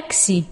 táxi